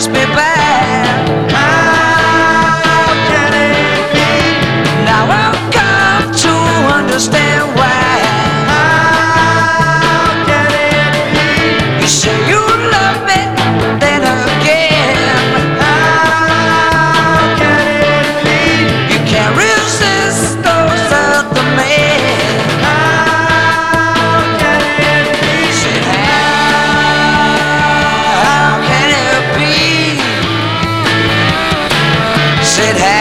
pass me by. it has.